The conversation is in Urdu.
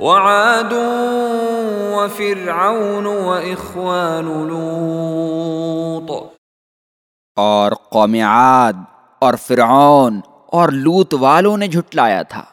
وعاد وفرعون وإخوان لوط. اور قوم عاد اور فرعون اور لوت والوں نے جھٹلایا تھا۔